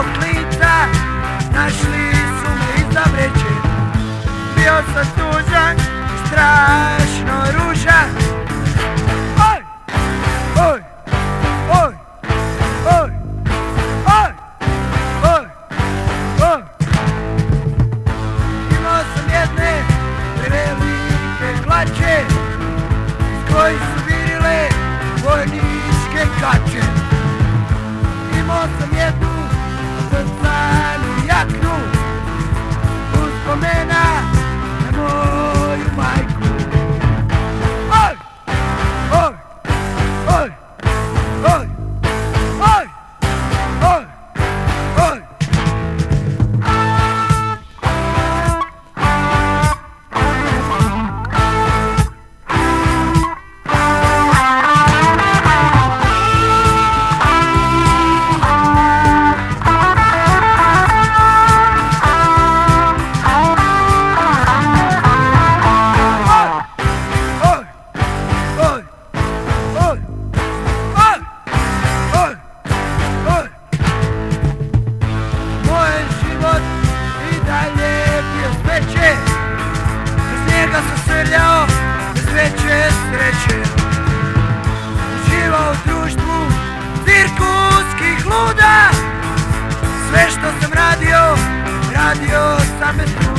svog lica Našli su me iza vreće. Bio sam tužan, strašan. zagrljao sreće, sreće. Živao u društvu cirkuskih luda. Sve što sam radio, radio sam. bez